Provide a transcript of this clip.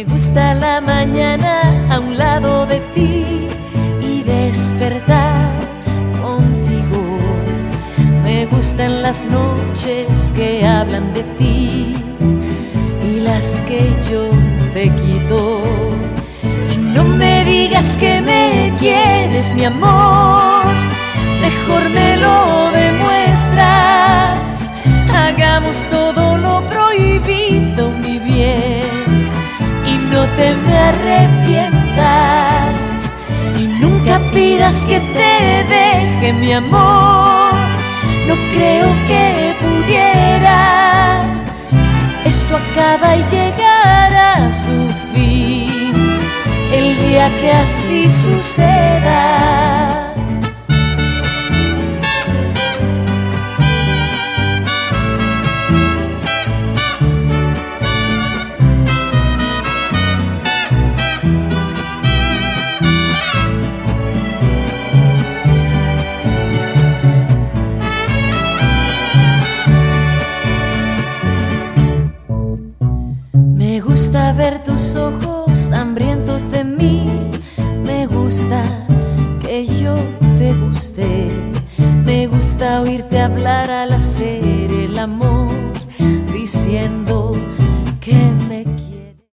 Me gusta la mañana a un lado de ti y despertar contigo. Me gustan las noches que hablan de ti y las que yo te quito. Y no me digas que me quieres, mi amor, mejor me lo demuestras. Hagamos todo no te me arrepientas. Y nunca pidas que te deje, mi amor, no creo que pudiera. Esto acaba y llegará a su fin el día que así suceda. Gusta ver tus ojos hambrientos de mí. Me gusta que yo te guste. Me gusta oírte hablar al hacer el amor, diciendo